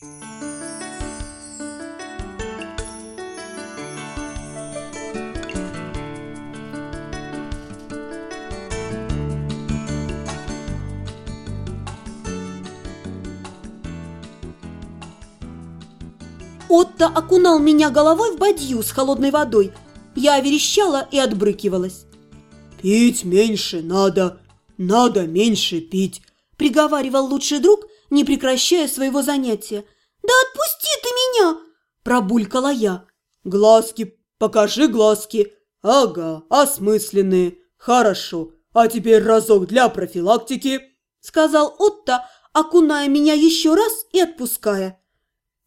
Отто окунал меня головой в бадью с холодной водой. Я верещала и отбрыкивалась. «Пить меньше надо, надо меньше пить», – приговаривал лучший друг, не прекращая своего занятия. «Да отпусти ты меня!» – пробулькала я. «Глазки, покажи глазки. Ага, осмысленные. Хорошо. А теперь разок для профилактики», – сказал Отто, окуная меня еще раз и отпуская.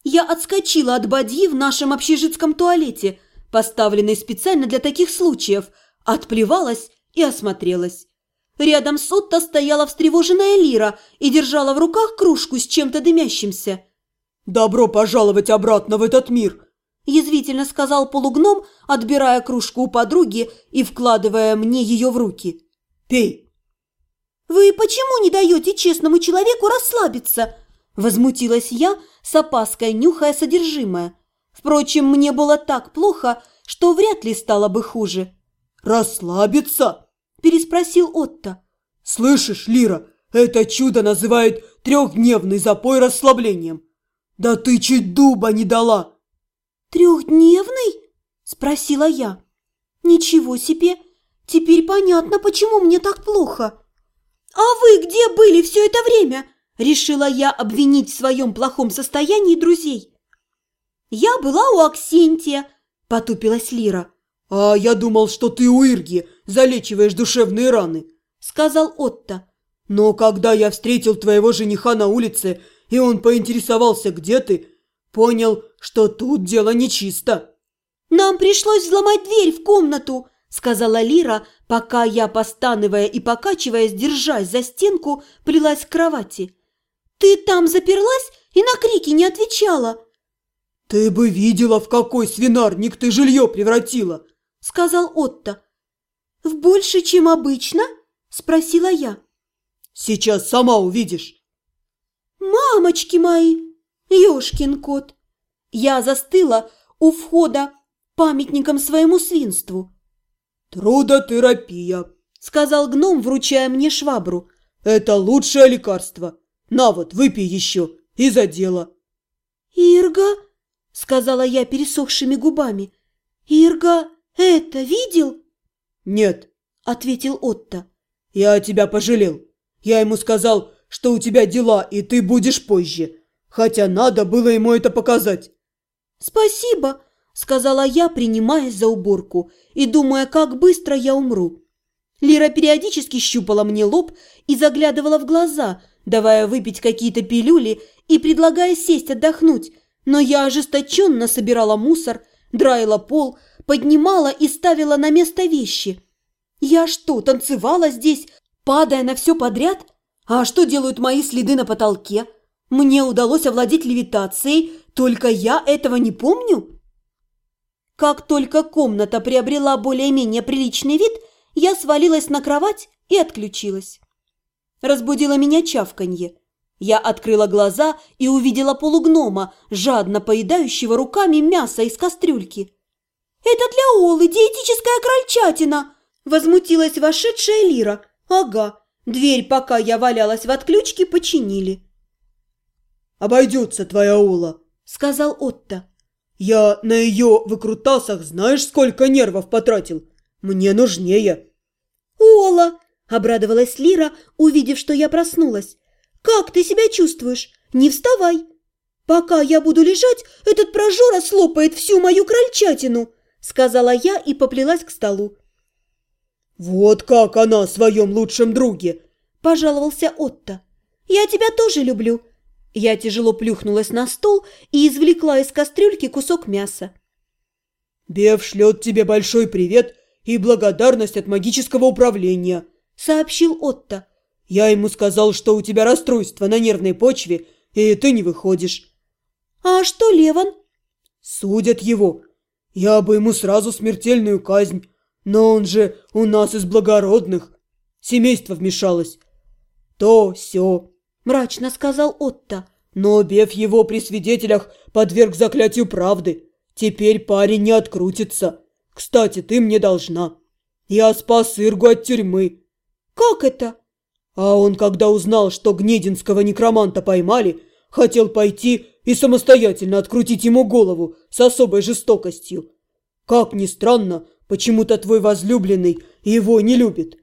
Я отскочила от бадьи в нашем общежитском туалете, поставленной специально для таких случаев, отплевалась и осмотрелась. Рядом с Отто стояла встревоженная Лира и держала в руках кружку с чем-то дымящимся. «Добро пожаловать обратно в этот мир!» – язвительно сказал полугном, отбирая кружку у подруги и вкладывая мне ее в руки. «Пей!» «Вы почему не даете честному человеку расслабиться?» Возмутилась я, с опаской нюхая содержимое. Впрочем, мне было так плохо, что вряд ли стало бы хуже. «Расслабиться?» – переспросил Отто. «Слышишь, Лира, это чудо называют трехдневный запой расслаблением. Да ты чуть дуба не дала!» «Трехдневный?» – спросила я. «Ничего себе! Теперь понятно, почему мне так плохо!» «А вы где были все это время?» решила я обвинить в своем плохом состоянии друзей. «Я была у Аксентия», – потупилась Лира. «А я думал, что ты у Ирги залечиваешь душевные раны», – сказал Отто. «Но когда я встретил твоего жениха на улице, и он поинтересовался, где ты, понял, что тут дело нечисто». «Нам пришлось взломать дверь в комнату», – сказала Лира, пока я, постановая и покачиваясь, держась за стенку, плелась к кровати. «Ты там заперлась и на крики не отвечала!» «Ты бы видела, в какой свинарник ты жилье превратила!» – сказал Отто. «В больше, чем обычно?» – спросила я. «Сейчас сама увидишь». «Мамочки мои! Ёшкин кот!» Я застыла у входа памятником своему свинству. «Трудотерапия», – сказал гном, вручая мне швабру. «Это лучшее лекарство. На вот, выпей еще, и за дело. Ирга, сказала я пересохшими губами. Ирга, это видел? Нет, ответил Отто. Я тебя пожалел. Я ему сказал, что у тебя дела, и ты будешь позже. Хотя надо было ему это показать. Спасибо, сказала я, принимаясь за уборку и думая, как быстро я умру. Лира периодически щупала мне лоб и заглядывала в глаза, давая выпить какие-то пилюли и предлагая сесть отдохнуть, но я ожесточенно собирала мусор, драила пол, поднимала и ставила на место вещи. Я что, танцевала здесь, падая на все подряд? А что делают мои следы на потолке? Мне удалось овладеть левитацией, только я этого не помню? Как только комната приобрела более-менее приличный вид, я свалилась на кровать и отключилась. Разбудило меня чавканье. Я открыла глаза и увидела полугнома, жадно поедающего руками мясо из кастрюльки. «Это для Олы диетическая крольчатина!» Возмутилась вошедшая Лира. «Ага, дверь, пока я валялась в отключке, починили». «Обойдется твоя Ола», — сказал Отто. «Я на ее выкрутасах знаешь, сколько нервов потратил? Мне нужнее». «Ола!» Обрадовалась Лира, увидев, что я проснулась. «Как ты себя чувствуешь? Не вставай! Пока я буду лежать, этот прожора слопает всю мою крольчатину!» Сказала я и поплелась к столу. «Вот как она о своем лучшем друге!» Пожаловался Отто. «Я тебя тоже люблю!» Я тяжело плюхнулась на стол и извлекла из кастрюльки кусок мяса. «Бев шлет тебе большой привет и благодарность от магического управления!» сообщил Отто. «Я ему сказал, что у тебя расстройство на нервной почве, и ты не выходишь». «А что Леван?» «Судят его. Я бы ему сразу смертельную казнь, но он же у нас из благородных. Семейство вмешалось. То, все. мрачно сказал Отто. Но Беф его при свидетелях подверг заклятию правды. Теперь парень не открутится. Кстати, ты мне должна. Я спас Иргу от тюрьмы. Как это? А он, когда узнал, что гнединского некроманта поймали, хотел пойти и самостоятельно открутить ему голову с особой жестокостью. Как ни странно, почему-то твой возлюбленный его не любит.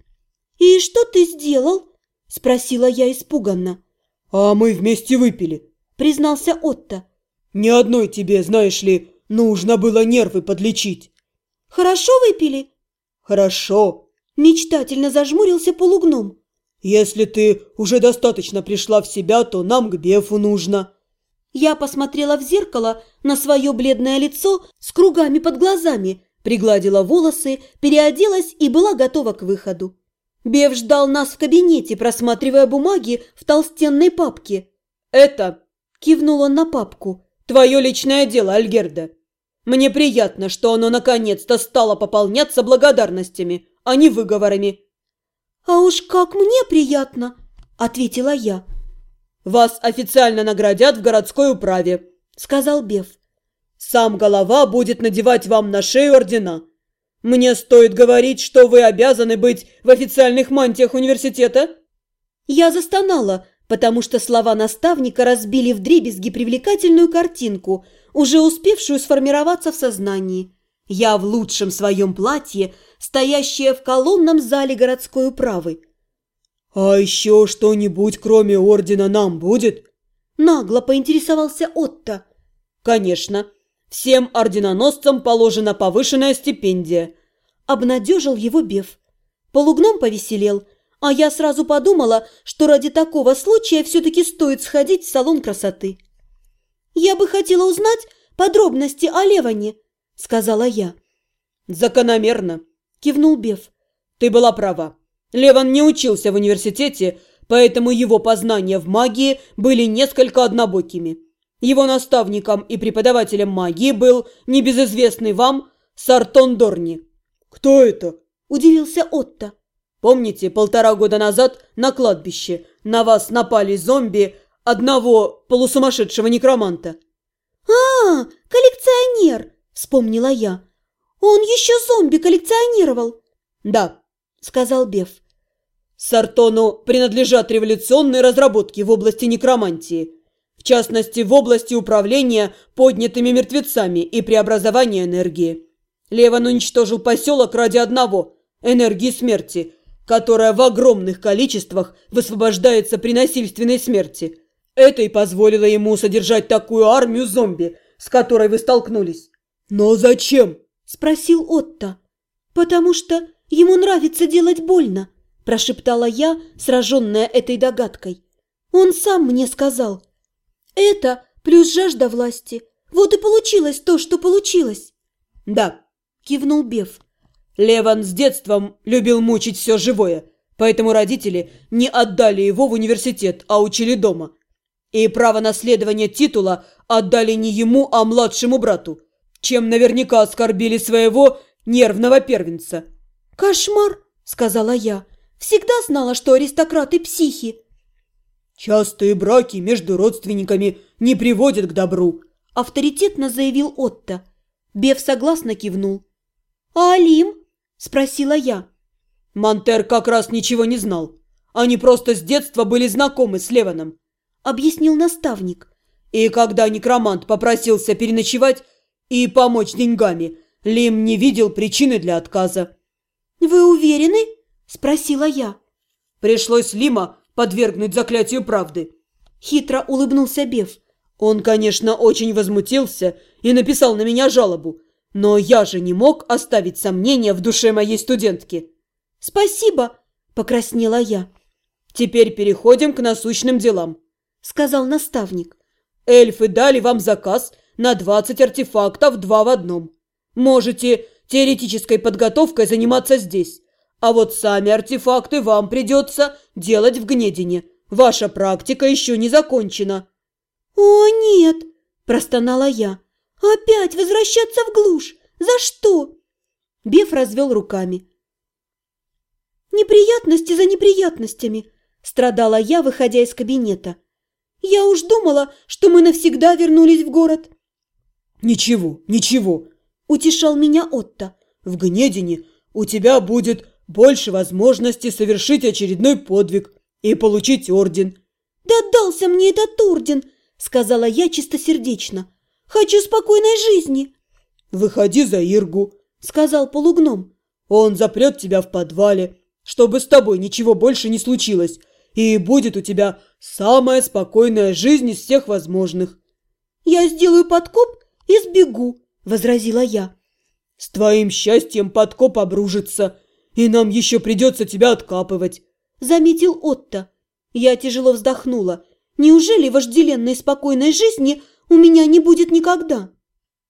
«И что ты сделал?» – спросила я испуганно. «А мы вместе выпили», – признался Отто. «Ни одной тебе, знаешь ли, нужно было нервы подлечить». «Хорошо выпили?» «Хорошо», – мечтательно зажмурился полугном. «Если ты уже достаточно пришла в себя, то нам к Бефу нужно». Я посмотрела в зеркало на свое бледное лицо с кругами под глазами, пригладила волосы, переоделась и была готова к выходу. Бев ждал нас в кабинете, просматривая бумаги в толстенной папке. «Это...» – кивнул он на папку. «Твое личное дело, Альгерда. Мне приятно, что оно наконец-то стало пополняться благодарностями, а не выговорами». «А уж как мне приятно!» – ответила я. «Вас официально наградят в городской управе», – сказал Бев. «Сам голова будет надевать вам на шею ордена. Мне стоит говорить, что вы обязаны быть в официальных мантиях университета?» Я застонала, потому что слова наставника разбили вдребезги привлекательную картинку, уже успевшую сформироваться в сознании. Я в лучшем своем платье, стоящая в колонном зале городской управы. «А еще что-нибудь, кроме ордена, нам будет?» Нагло поинтересовался Отто. «Конечно. Всем орденоносцам положена повышенная стипендия», – обнадежил его Беф. Полугном повеселел, а я сразу подумала, что ради такого случая все-таки стоит сходить в салон красоты. «Я бы хотела узнать подробности о Леване», – сказала я. «Закономерно», – кивнул Беф. «Ты была права. Леван не учился в университете, поэтому его познания в магии были несколько однобокими». Его наставником и преподавателем магии был небезызвестный вам Сартон Дорни. «Кто это?» – удивился Отто. «Помните, полтора года назад на кладбище на вас напали зомби одного полусумасшедшего некроманта?» «А, коллекционер!» – вспомнила я. «Он еще зомби коллекционировал!» «Да», – сказал Беф. «Сартону принадлежат революционные разработки в области некромантии» в частности в области управления поднятыми мертвецами и преобразования энергии. Леван уничтожил поселок ради одного – энергии смерти, которая в огромных количествах высвобождается при насильственной смерти. Это и позволило ему содержать такую армию зомби, с которой вы столкнулись. «Но зачем?» – спросил Отто. «Потому что ему нравится делать больно», – прошептала я, сраженная этой догадкой. «Он сам мне сказал – это плюс жажда власти. Вот и получилось то, что получилось. Да, кивнул Беф. Леван с детством любил мучить все живое, поэтому родители не отдали его в университет, а учили дома. И право наследования титула отдали не ему, а младшему брату, чем наверняка оскорбили своего нервного первенца. «Кошмар!» – сказала я. «Всегда знала, что аристократы психи». «Частые браки между родственниками не приводят к добру», – авторитетно заявил Отто. Бев согласно кивнул. «А Алим?» – спросила я. Монтер как раз ничего не знал. Они просто с детства были знакомы с Леваном, – объяснил наставник. И когда некромант попросился переночевать и помочь деньгами, Лим не видел причины для отказа. «Вы уверены?» – спросила я. Пришлось Лима подвергнуть заклятию правды. Хитро улыбнулся Беф. Он, конечно, очень возмутился и написал на меня жалобу, но я же не мог оставить сомнения в душе моей студентки. «Спасибо!» – покраснела я. «Теперь переходим к насущным делам», – сказал наставник. «Эльфы дали вам заказ на 20 артефактов два в одном. Можете теоретической подготовкой заниматься здесь, а вот сами артефакты вам придется делать в Гнедине. Ваша практика еще не закончена». «О, нет!» – простонала я. «Опять возвращаться в глушь? За что?» Беф развел руками. «Неприятности за неприятностями», – страдала я, выходя из кабинета. Я уж думала, что мы навсегда вернулись в город. Ничего, ничего, Утешал меня Отто. в Гнедине у тебя будет больше возможности совершить очередной подвиг и получить орден. «Да дался мне этот орден!» – сказала я чистосердечно. «Хочу спокойной жизни!» Выходи за Иргу, – сказал полугном. он запрет тебя в подвале, чтобы с тобой ничего больше не случилось, и будет у тебя самая спокойная жизнь из всех возможных. «Я сделаю подкоп и сбегу», – возразила я. С твоим счастьем подкоп обружится, и нам еще придется тебя откапывать. Заметил Отто. Я тяжело вздохнула. Неужели вожделенной спокойной жизни у меня не будет никогда?